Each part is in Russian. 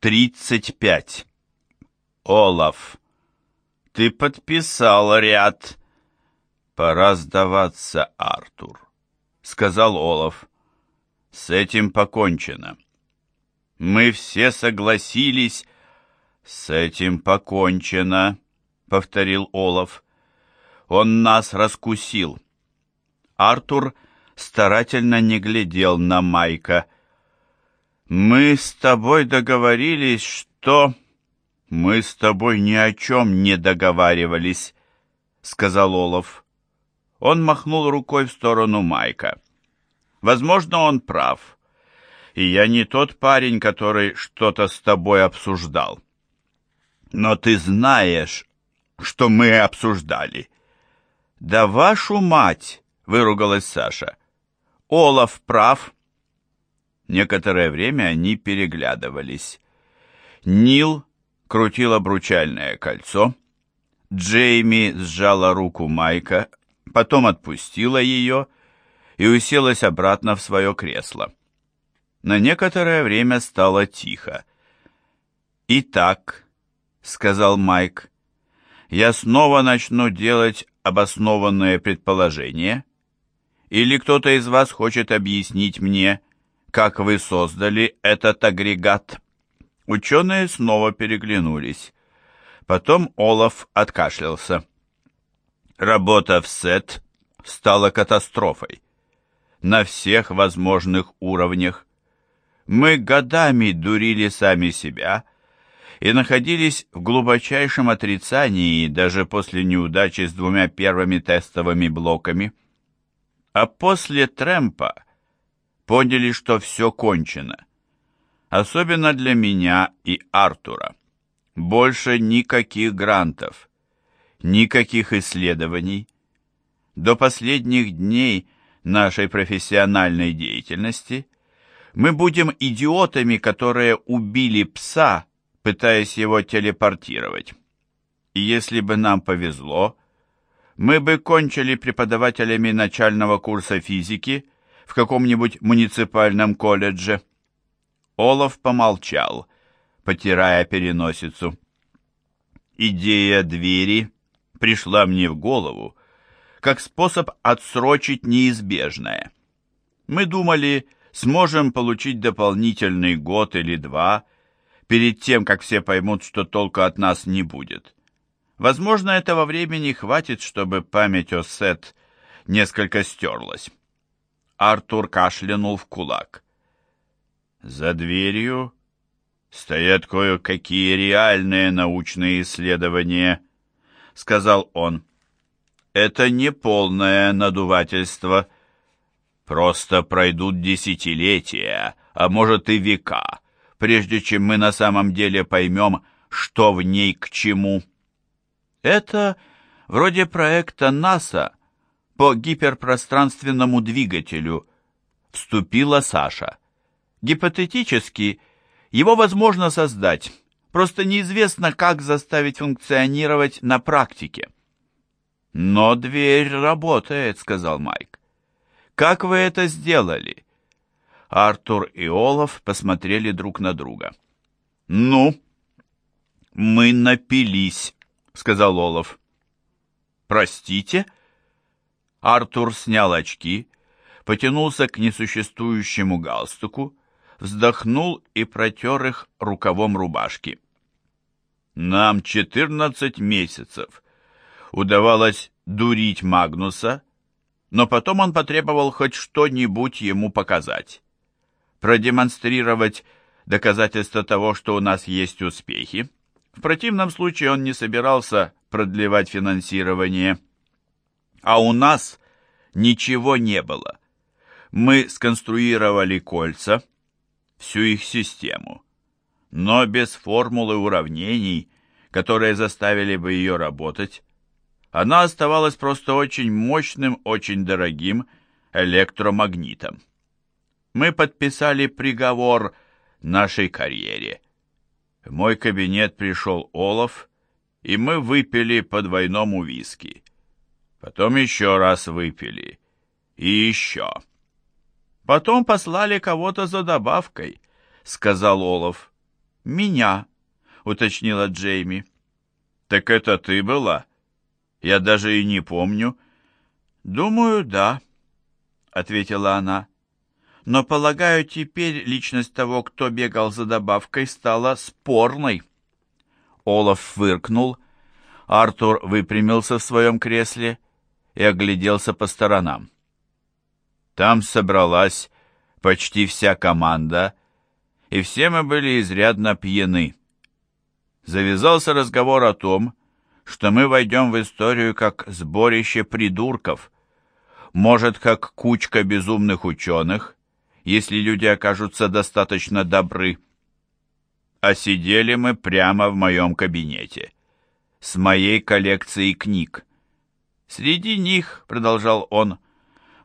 тридцать пять. Олаф, ты подписал ряд. Пора сдаваться, Артур, сказал Олаф. С этим покончено. Мы все согласились. С этим покончено, повторил Олаф. Он нас раскусил. Артур старательно не глядел на Майка. «Мы с тобой договорились, что...» «Мы с тобой ни о чем не договаривались», — сказал Олаф. Он махнул рукой в сторону Майка. «Возможно, он прав. И я не тот парень, который что-то с тобой обсуждал. Но ты знаешь, что мы обсуждали». «Да вашу мать!» — выругалась Саша. «Олаф прав». Некоторое время они переглядывались. Нил крутил обручальное кольцо. Джейми сжала руку Майка, потом отпустила ее и уселась обратно в свое кресло. На некоторое время стало тихо. «Итак», — сказал Майк, — «я снова начну делать обоснованные предположения, или кто-то из вас хочет объяснить мне, как вы создали этот агрегат?» Ученые снова переглянулись. Потом Олаф откашлялся. Работа в СЭТ стала катастрофой. На всех возможных уровнях. Мы годами дурили сами себя и находились в глубочайшем отрицании даже после неудачи с двумя первыми тестовыми блоками. А после Трэмпа поняли, что все кончено. Особенно для меня и Артура. Больше никаких грантов, никаких исследований. До последних дней нашей профессиональной деятельности мы будем идиотами, которые убили пса, пытаясь его телепортировать. И если бы нам повезло, мы бы кончили преподавателями начального курса физики в каком-нибудь муниципальном колледже. Олаф помолчал, потирая переносицу. Идея двери пришла мне в голову как способ отсрочить неизбежное. Мы думали, сможем получить дополнительный год или два перед тем, как все поймут, что толку от нас не будет. Возможно, этого времени хватит, чтобы память о Сет несколько стерлась. Артур кашлянул в кулак. За дверью стоят кое-какие реальные научные исследования, сказал он. Это не полное надувательство. Просто пройдут десятилетия, а может и века, прежде чем мы на самом деле поймем, что в ней к чему. Это вроде проекта НАСА по гиперпространственному двигателю, вступила Саша. Гипотетически, его возможно создать, просто неизвестно, как заставить функционировать на практике. «Но дверь работает», — сказал Майк. «Как вы это сделали?» Артур и Олаф посмотрели друг на друга. «Ну?» «Мы напились», — сказал Олаф. «Простите?» Артур снял очки, потянулся к несуществующему галстуку, вздохнул и протер их рукавом рубашки. «Нам четырнадцать месяцев удавалось дурить Магнуса, но потом он потребовал хоть что-нибудь ему показать. Продемонстрировать доказательство того, что у нас есть успехи. В противном случае он не собирался продлевать финансирование. А у нас ничего не было. Мы сконструировали кольца, всю их систему, но без формулы уравнений, которые заставили бы ее работать, она оставалась просто очень мощным, очень дорогим электромагнитом. Мы подписали приговор нашей карьере. В мой кабинет пришел Олаф, и мы выпили по двойному виски. Потом еще раз выпили. И еще. Потом послали кого-то за добавкой, сказал Олаф. «Меня», — уточнила Джейми. «Так это ты была? Я даже и не помню». «Думаю, да», — ответила она. «Но, полагаю, теперь личность того, кто бегал за добавкой, стала спорной». Олаф фыркнул. Артур выпрямился в своем кресле и огляделся по сторонам. Там собралась почти вся команда, и все мы были изрядно пьяны. Завязался разговор о том, что мы войдем в историю как сборище придурков, может, как кучка безумных ученых, если люди окажутся достаточно добры. А сидели мы прямо в моем кабинете, с моей коллекцией книг. Среди них, продолжал он,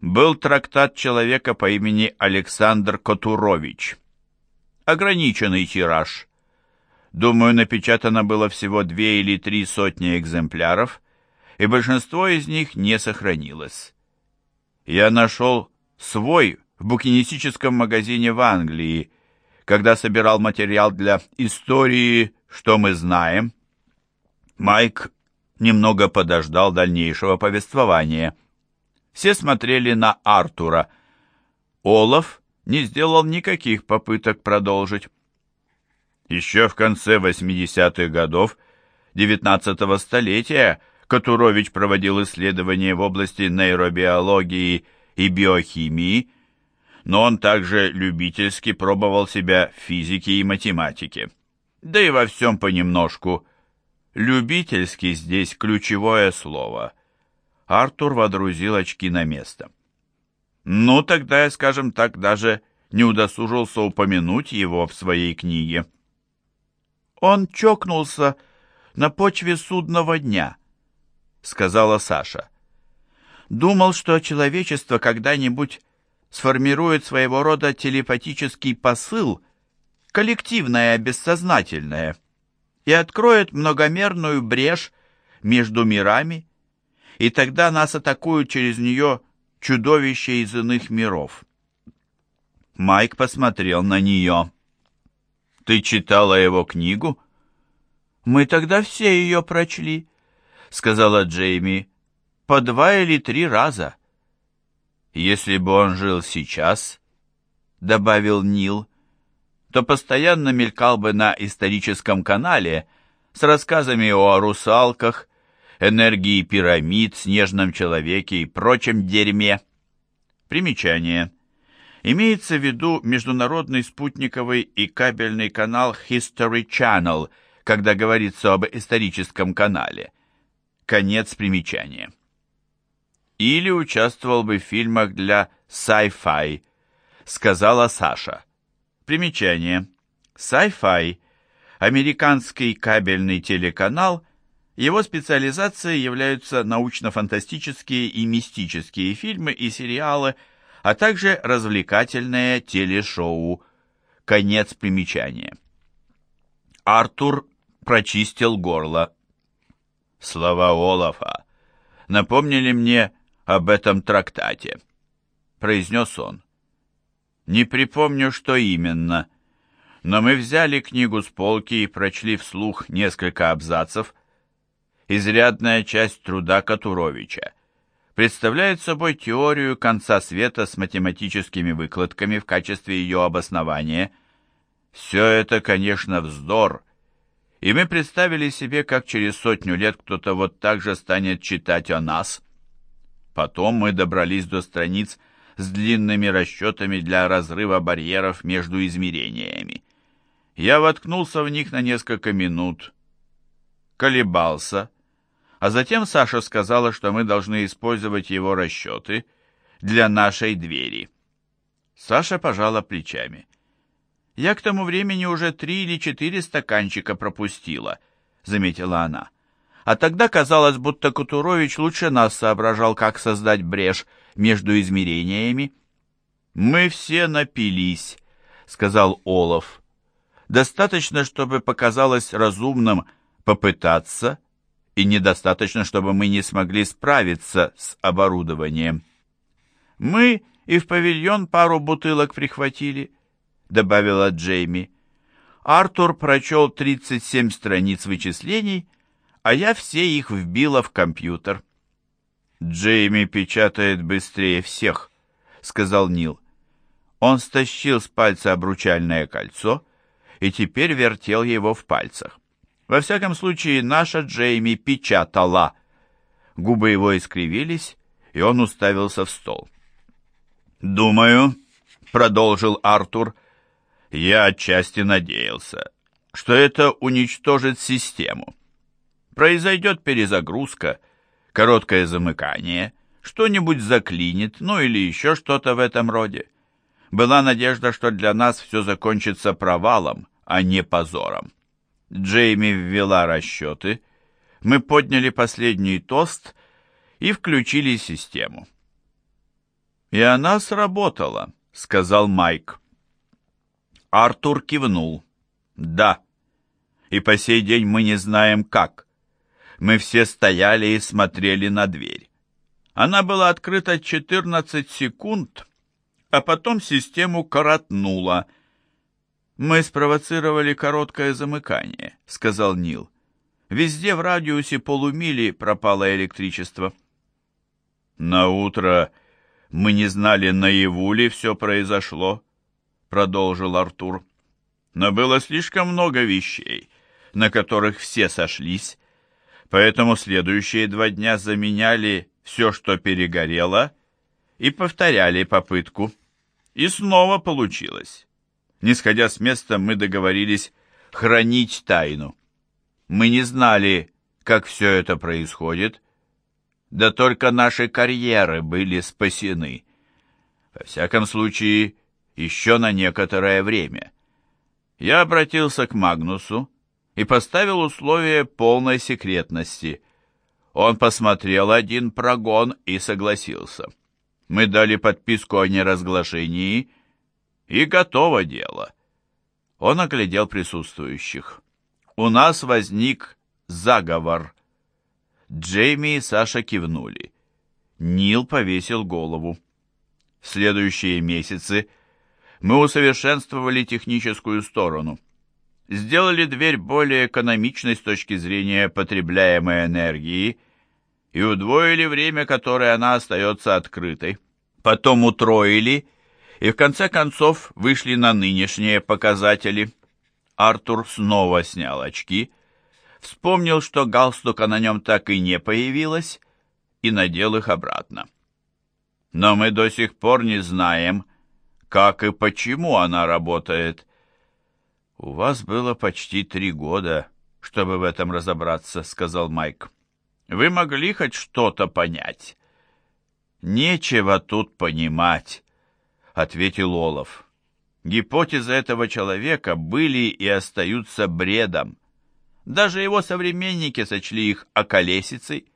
был трактат человека по имени Александр Котурович. Ограниченный тираж. Думаю, напечатано было всего две или три сотни экземпляров, и большинство из них не сохранилось. Я нашел свой в букинистическом магазине в Англии, когда собирал материал для истории «Что мы знаем». Майк немного подождал дальнейшего повествования. Все смотрели на Артура. Олаф не сделал никаких попыток продолжить. Еще в конце 80-х годов XIX столетия Катурович проводил исследования в области нейробиологии и биохимии, но он также любительски пробовал себя в физике и математике. Да и во всем понемножку. Любительский здесь ключевое слово. Артур водрузил очки на место. Ну, тогда я, скажем так, даже не удосужился упомянуть его в своей книге. Он чокнулся на почве судного дня, сказала Саша. Думал, что человечество когда-нибудь сформирует своего рода телепатический посыл, коллективное бессознательное, и откроет многомерную брешь между мирами, и тогда нас атакуют через нее чудовища из иных миров. Майк посмотрел на нее. Ты читала его книгу? Мы тогда все ее прочли, сказала Джейми, по два или три раза. Если бы он жил сейчас, добавил Нил, то постоянно мелькал бы на историческом канале с рассказами о русалках, энергии пирамид, снежном человеке и прочем дерьме. Примечание – Имеется в виду международный спутниковый и кабельный канал History Channel, когда говорится об историческом канале. Конец примечания. Или участвовал бы в фильмах для Sci-Fi, сказала Саша. Примечание. Sci-Fi – американский кабельный телеканал – его специализацией являются научно-фантастические и мистические фильмы и сериалы – а также развлекательное телешоу. Конец примечания. Артур прочистил горло. Слова Олафа напомнили мне об этом трактате, произнес он. Не припомню, что именно, но мы взяли книгу с полки и прочли вслух несколько абзацев, изрядная часть труда Катуровича представляет собой теорию конца света с математическими выкладками в качестве ее обоснования. Все это, конечно, вздор, и мы представили себе, как через сотню лет кто-то вот так же станет читать о нас. Потом мы добрались до страниц с длинными расчетами для разрыва барьеров между измерениями. Я воткнулся в них на несколько минут, колебался, а затем Саша сказала, что мы должны использовать его расчеты для нашей двери. Саша пожала плечами. «Я к тому времени уже три или четыре стаканчика пропустила», — заметила она. А тогда казалось, будто Кутурович лучше нас соображал, как создать брешь между измерениями. «Мы все напились», — сказал Олов. «Достаточно, чтобы показалось разумным попытаться, и недостаточно, чтобы мы не смогли справиться с оборудованием. Мы и в павильон пару бутылок прихватили, добавила Джейми. Артур прочел 37 страниц вычислений, а я все их вбила в компьютер. «Джейми печатает быстрее всех», — сказал Нил. Он стащил с пальца обручальное кольцо и теперь вертел его в пальцах. Во всяком случае, наша Джейми печатала. Губы его искривились, и он уставился в стол. «Думаю», — продолжил Артур, — «я отчасти надеялся, что это уничтожит систему. Произойдет перезагрузка, короткое замыкание, что-нибудь заклинит, ну или еще что-то в этом роде. Была надежда, что для нас все закончится провалом, а не позором. Джейми ввела расчеты, мы подняли последний тост и включили систему. «И она сработала», — сказал Майк. Артур кивнул. «Да. И по сей день мы не знаем, как. Мы все стояли и смотрели на дверь. Она была открыта 14 секунд, а потом систему коротнула. «Мы спровоцировали короткое замыкание», — сказал Нил. «Везде в радиусе полумили пропало электричество». «На утро мы не знали, наяву ли все произошло», — продолжил Артур. «Но было слишком много вещей, на которых все сошлись, поэтому следующие два дня заменяли все, что перегорело, и повторяли попытку. И снова получилось. Не сходя с места, мы договорились хранить тайну. Мы не знали, как все это происходит, да только наши карьеры были спасены. Во всяком случае, еще на некоторое время. Я обратился к Магнусу и поставил условие полной секретности. Он посмотрел один прогон и согласился. Мы дали подписку о неразглашении, и готово дело. Он оглядел присутствующих. У нас возник заговор. Джейми и Саша кивнули. Нил повесил голову. В следующие месяцы мы усовершенствовали техническую сторону. Сделали дверь более экономичной с точки зрения потребляемой энергии и удвоили время, которое она остается открытой. Потом утроили и в конце концов вышли на нынешние показатели. Артур снова снял очки – вспомнил, что галстука на нем так и не появилось, и надел их обратно. Но мы до сих пор не знаем, как и почему она работает. «У вас было почти три года, чтобы в этом разобраться», — сказал Майк. «Вы могли хоть что-то понять?» «Нечего тут понимать», — ответил Олов. «Гипотезы этого человека были и остаются бредом. Даже его современники сочли их околесицей.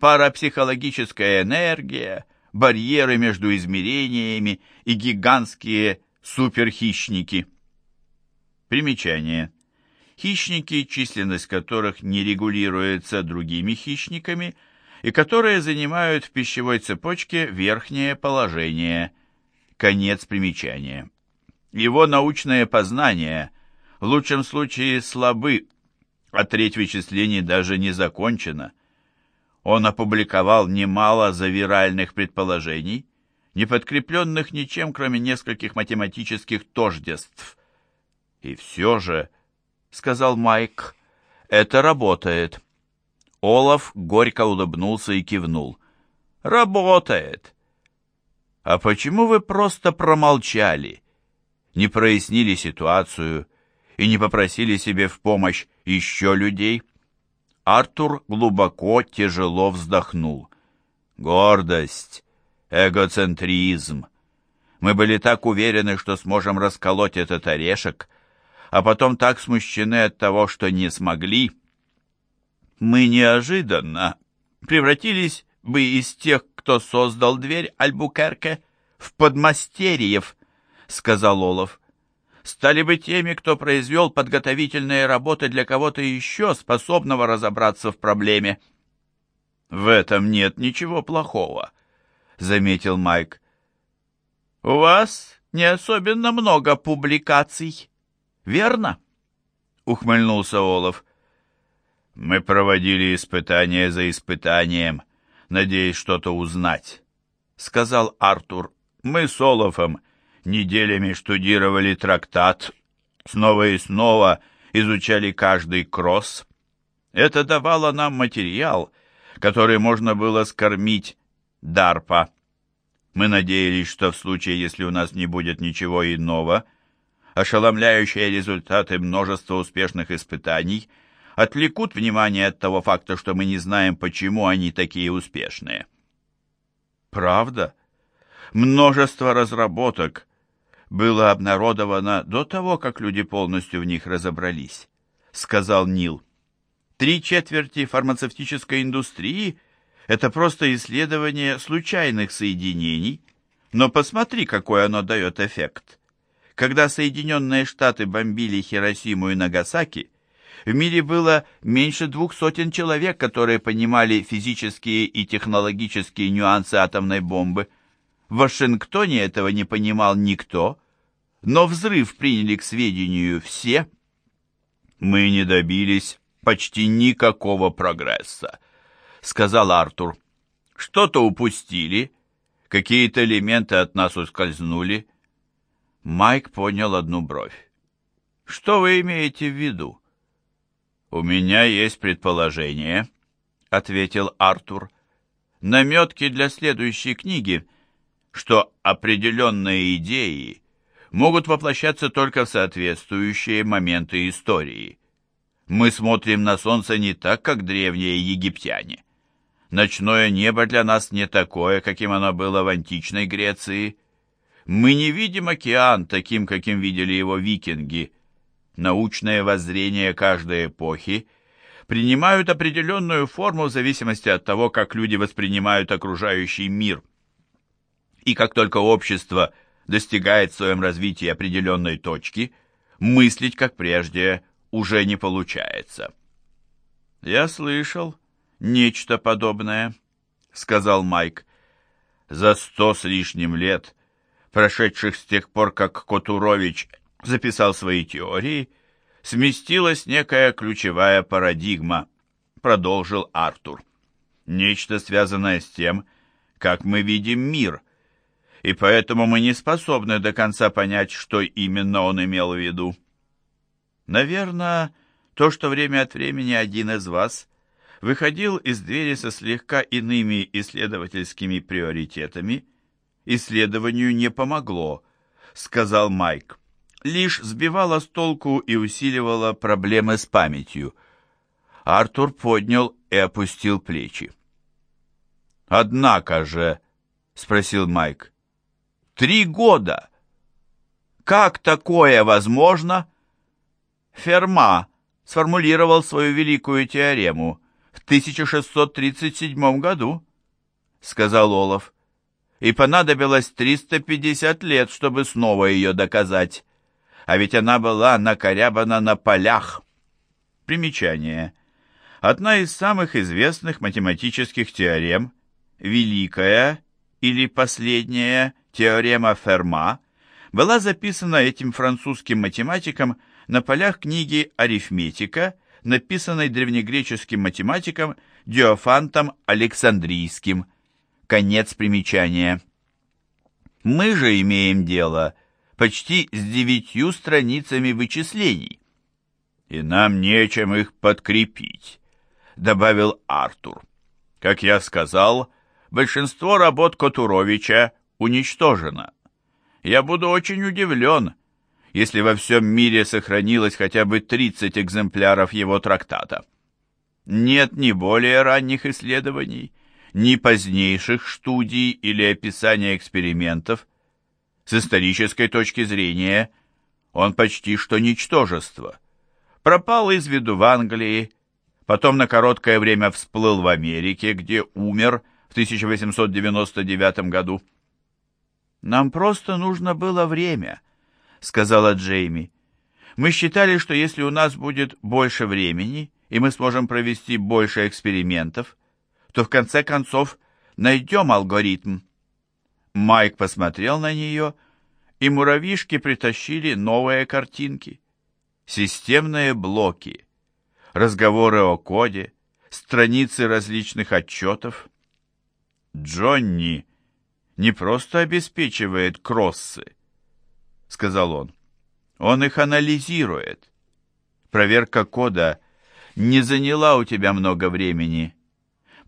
Парапсихологическая энергия, барьеры между измерениями и гигантские суперхищники. Примечание. Хищники, численность которых не регулируется другими хищниками, и которые занимают в пищевой цепочке верхнее положение. Конец примечания. Его научное познание в лучшем случае слабы а треть вычислений даже не закончена. Он опубликовал немало завиральных предположений, не подкрепленных ничем, кроме нескольких математических тождеств. «И все же», — сказал Майк, — «это работает». Олаф горько улыбнулся и кивнул. «Работает!» «А почему вы просто промолчали, не прояснили ситуацию и не попросили себе в помощь еще людей? Артур глубоко, тяжело вздохнул. Гордость, эгоцентризм. Мы были так уверены, что сможем расколоть этот орешек, а потом так смущены от того, что не смогли. Мы неожиданно превратились бы из тех, кто создал дверь Альбукерке, в подмастерьев, — сказал Олов стали бы теми, кто произвел подготовительные работы для кого-то еще, способного разобраться в проблеме. «В этом нет ничего плохого», — заметил Майк. «У вас не особенно много публикаций, верно?» — ухмыльнулся Олаф. «Мы проводили испытания за испытанием, надеясь что-то узнать», — сказал Артур. «Мы с Олафом неделями штудировали трактат, снова и снова изучали каждый кросс. Это давало нам материал, который можно было скормить Дарпа. Мы надеялись, что в случае, если у нас не будет ничего иного, ошеломляющие результаты множества успешных испытаний отвлекут внимание от того факта, что мы не знаем, почему они такие успешные. Правда? Множество разработок было обнародовано до того, как люди полностью в них разобрались, сказал Нил. Три четверти фармацевтической индустрии – это просто исследование случайных соединений, но посмотри, какой оно дает эффект. Когда Соединенные Штаты бомбили Хиросиму и Нагасаки, в мире было меньше двух сотен человек, которые понимали физические и технологические нюансы атомной бомбы. В Вашингтоне этого не понимал никто, но взрыв приняли к сведению все. «Мы не добились почти никакого прогресса», — сказал Артур. «Что-то упустили, какие-то элементы от нас ускользнули, Майк поднял одну бровь. «Что вы имеете в виду?» «У меня есть предположение», — ответил Артур. «Наметки для следующей книги, что определенные идеи могут воплощаться только в соответствующие моменты истории. Мы смотрим на солнце не так, как древние египтяне. Ночное небо для нас не такое, каким оно было в античной Греции, мы не видим океан таким, каким видели его викинги. Научное воззрение каждой эпохи принимают определенную форму в зависимости от того, как люди воспринимают окружающий мир. И как только общество достигает в своем развитии определенной точки, мыслить, как прежде, уже не получается. «Я слышал нечто подобное», — сказал Майк. «За сто с лишним лет» прошедших с тех пор, как Котурович записал свои теории, сместилась некая ключевая парадигма, продолжил Артур. Нечто связанное с тем, как мы видим мир, и поэтому мы не способны до конца понять, что именно он имел в виду. Наверное, то, что время от времени один из вас выходил из двери со слегка иными исследовательскими приоритетами – исследованию не помогло», — сказал Майк. «Лишь сбивало с толку и усиливало проблемы с памятью». Артур поднял и опустил плечи. «Однако же», — спросил Майк, — «три года! Как такое возможно?» Ферма сформулировал свою великую теорему в 1637 году, — сказал Олаф и понадобилось 350 лет, чтобы снова ее доказать. А ведь она была накорябана на полях. Примечание. Одна из самых известных математических теорем, Великая или Последняя теорема Ферма, была записана этим французским математиком на полях книги «Арифметика», написанной древнегреческим математиком Диофантом Александрийским – Конец примечания. Мы же имеем дело почти с девятью страницами вычислений. И нам нечем их подкрепить, добавил Артур. Как я сказал, большинство работ Котуровича уничтожено. Я буду очень удивлен, если во всем мире сохранилось хотя бы 30 экземпляров его трактата. Нет ни более ранних исследований, ни позднейших студий или описания экспериментов. С исторической точки зрения он почти что ничтожество. Пропал из виду в Англии, потом на короткое время всплыл в Америке, где умер в 1899 году. «Нам просто нужно было время», — сказала Джейми. «Мы считали, что если у нас будет больше времени, и мы сможем провести больше экспериментов, то в конце концов найдем алгоритм. Майк посмотрел на нее, и муравьишки притащили новые картинки. системные блоки, разговоры о коде, страницы различных отчетов. Джонни не просто обеспечивает кроссы, сказал он. Он их анализирует. Проверка кода не заняла у тебя много времени,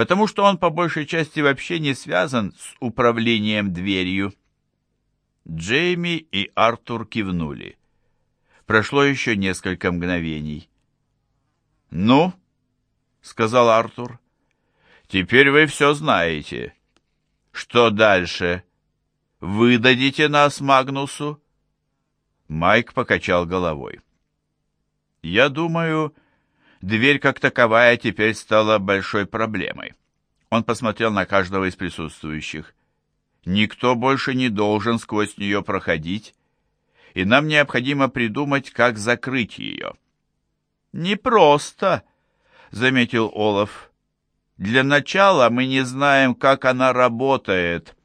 потому что он по большей части вообще не связан с управлением дверью. Джейми и Артур кивнули. Прошло еще несколько мгновений. «Ну?» — сказал Артур. «Теперь вы все знаете. Что дальше? Выдадите нас Магнусу?» Майк покачал головой. «Я думаю, дверь как таковая теперь стала большой проблемой». Он посмотрел на каждого из присутствующих. Никто больше не должен сквозь нее проходить, и нам необходимо придумать, как закрыть ее. «Непросто», — заметил Олаф. «Для начала мы не знаем, как она работает».